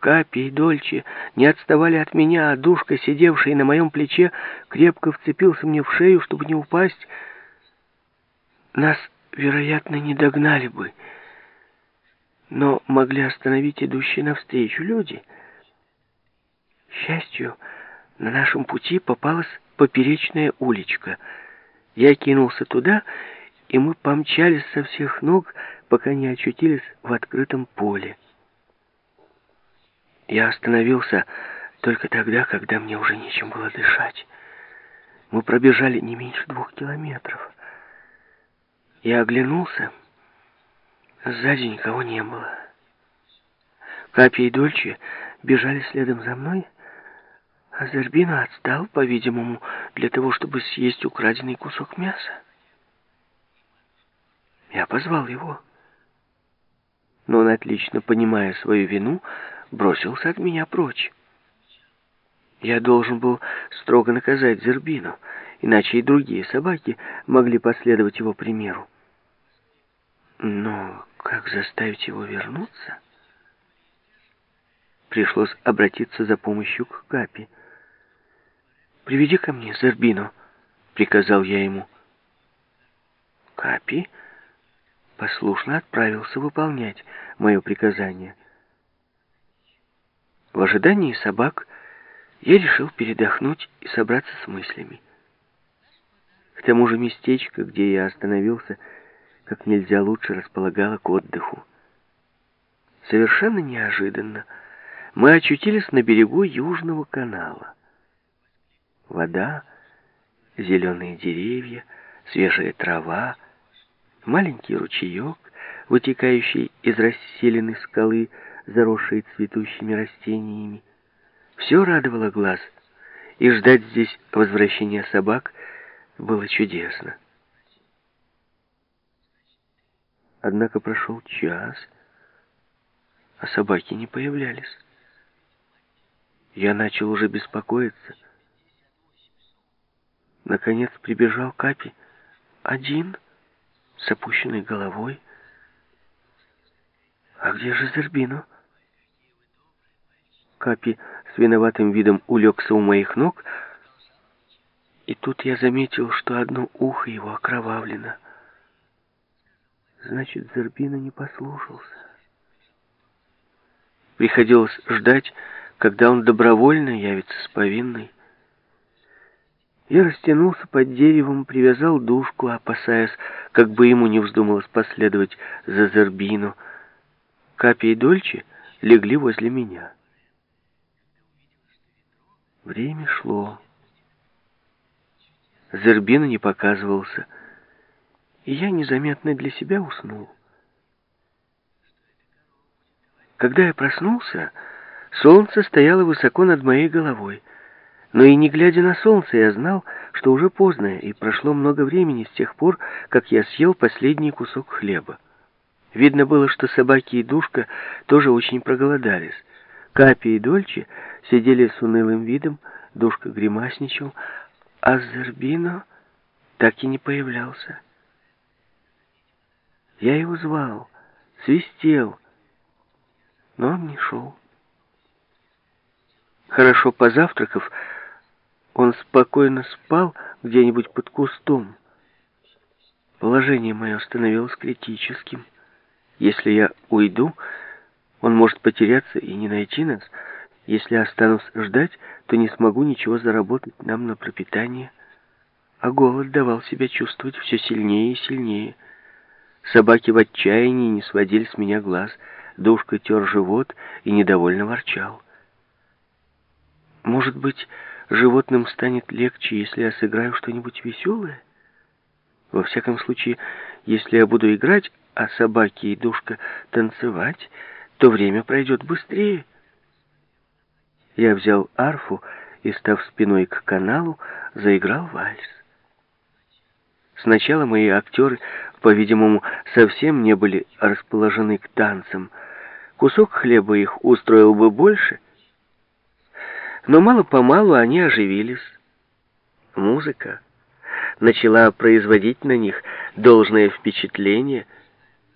Капи и Дольче не отставали от меня, а душка, сидевший на моем плече, крепко вцепился мне в шею, чтобы не упасть. Нас, вероятно, не догнали бы, но могли остановить идущие навстречу люди. К счастью, на нашем пути попалась поперечная уличка. Я кинулся туда, и мы помчались со всех ног, пока не очутились в открытом поле. Я остановился только тогда, когда мне уже нечем было дышать. Мы пробежали не меньше двух километров. Я оглянулся. Сзади никого не было. Капи и Дольче бежали следом за мной, а Зербина отстал, по-видимому, для того, чтобы съесть украденный кусок мяса. Я позвал его. Но он, отлично понимая свою вину, бросился от меня прочь. Я должен был строго наказать Зербину, иначе и другие собаки могли последовать его примеру. Но как заставить его вернуться? Пришлось обратиться за помощью к Капи. «Приведи ко мне Зербину», — приказал я ему. Капи послушно отправился выполнять мое приказание — в ожидании собак я решил передохнуть и собраться с мыслями. К тому же местечко, где я остановился, как нельзя лучше располагало к отдыху. Совершенно неожиданно мы очутились на берегу Южного канала. Вода, зеленые деревья, свежая трава, маленький ручеек, вытекающий из расселенной скалы, заросшие цветущими растениями. Все радовало глаз, и ждать здесь возвращения собак было чудесно. Однако прошел час, а собаки не появлялись. Я начал уже беспокоиться. Наконец прибежал Капи, один, с опущенной головой. «А где же Зербино?» Капи с виноватым видом улегся у моих ног, и тут я заметил, что одно ухо его окровавлено. Значит, Зербина не послушался. Приходилось ждать, когда он добровольно явится с повинной. Я растянулся под деревом, привязал душку, опасаясь, как бы ему не вздумалось последовать за Зербину. Капи и Дольче легли возле меня. Время шло. Зербина не показывался, и я незаметно для себя уснул. Когда я проснулся, солнце стояло высоко над моей головой. Но и не глядя на солнце, я знал, что уже поздно, и прошло много времени с тех пор, как я съел последний кусок хлеба. Видно было, что собаки и душка тоже очень проголодались. Капи и Дольче сидели с унылым видом, Душка гримасничал, а Зербино так и не появлялся. Я его звал, свистел, но он не шел. Хорошо позавтракав, он спокойно спал где-нибудь под кустом. Положение мое становилось критическим. Если я уйду, он может потеряться и не найти нас. Если останусь ждать, то не смогу ничего заработать нам на пропитание. А голод давал себя чувствовать все сильнее и сильнее. Собаки в отчаянии не сводили с меня глаз. Душка тер живот и недовольно ворчал. Может быть, животным станет легче, если я сыграю что-нибудь веселое? Во всяком случае, если я буду играть, а собаки и душка танцевать, то время пройдет быстрее. Я взял арфу и, став спиной к каналу, заиграл вальс. Сначала мои актеры, по-видимому, совсем не были расположены к танцам. Кусок хлеба их устроил бы больше, но мало-помалу они оживились. Музыка начала производить на них должное впечатление —